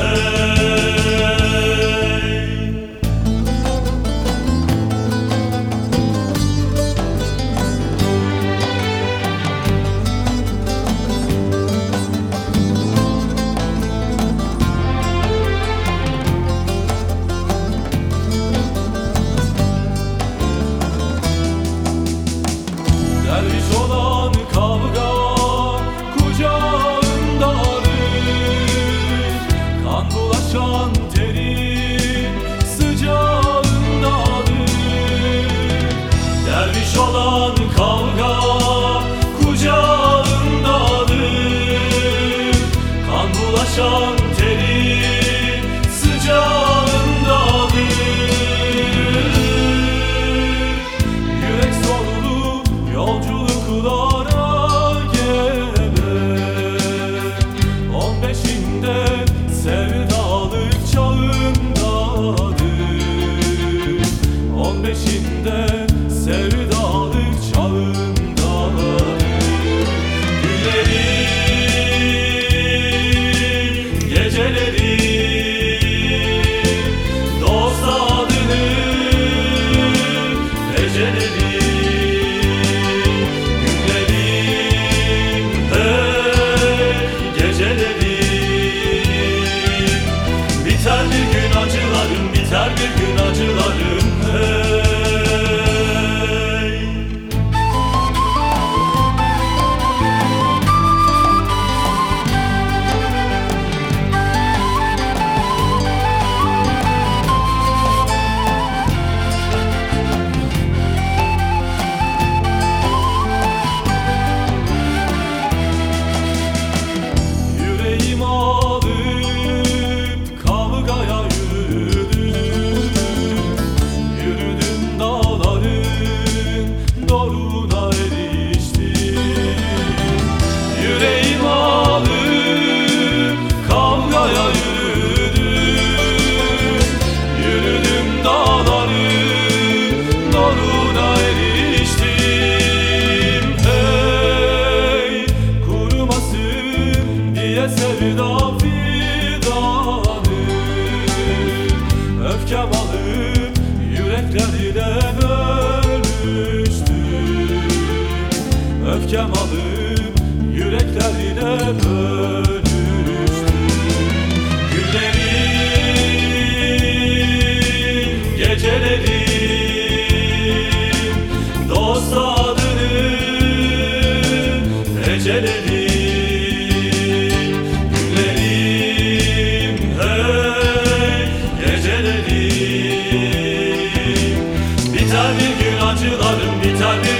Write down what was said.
earth. Taşan teri sıcağında bir. Yürek sorulu yolculuklara gebe On beşinde sevdalık çağındadır. On beşinde öfkem alıp yüreklerine dönüştü Günlerim, gecelerim, dost adını recelerim Günlerim, hey gecelerim Biter bir gün acılarım, biter bir